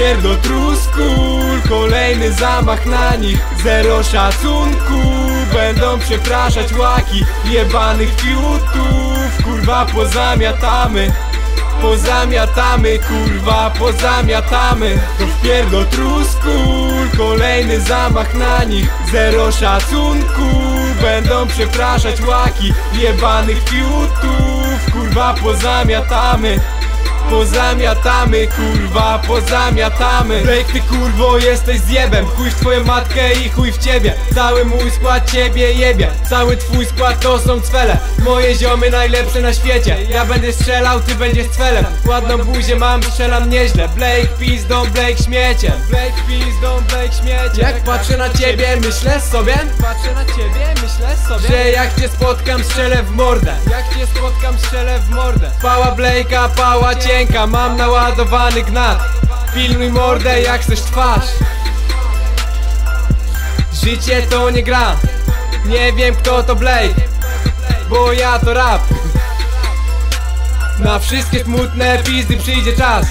wpierdol truskul Kolejny zamach na nich. Zero szacunku Będą przepraszać łaki Jebanych fiutów. Kurwa pozamiatamy Pozamiatamy kurwa, pozamiatamy. To wpierdol truskul Kolejny zamach na nich. Zero szacunku Będą przepraszać łaki Jebanych fiutów. Kurwa pozamiatamy Pozamiatamy kurwa, pozamiatamy. Blake ty kurwo jesteś zjebem. Chuj w twoją matkę i chuj w ciebie. Cały mój skład ciebie jebie. Cały twój skład to są cwele. Moje ziomy najlepsze na świecie. Ja będę strzelał, ty będziesz cwelem. Ładną buzię mam, strzelam nieźle. Blake pizdą, Blake śmiecie Blake pizdą, Blake śmiecie Jak patrzę na ciebie, myślę sobie Patrzę na ciebie, myślę sobie Że jak cię spotkam, strzelę w mordę. Jak cię spotkam, strzelę w mordę. Pała Blake'a, pała cienka Mam naładowany gnat. Pilnuj mordę, jak chcesz twarz. Życie to nie gra. Nie wiem kto to Blake Bo ja to rap. Na wszystkie smutne pizdy przyjdzie czas.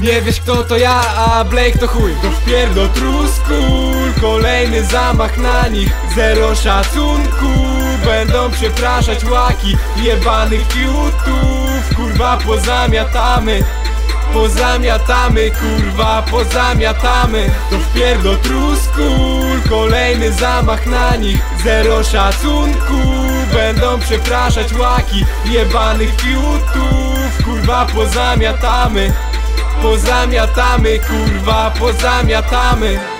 Nie wiesz kto to ja, a Blake to chuj. To wpierdol truskul Kolejny zamach na nich. Zero szacunku Będą przepraszać łaki Jebanych Kurwa pozamiatamy. Pozamiatamy kurwa, pozamiatamy. To wpierdol truskul Kolejny zamach na nich. Zero szacunku Będą przepraszać łaki Jebanych fiutów. Kurwa pozamiatamy. Pozamiatamy kurwa, pozamiatamy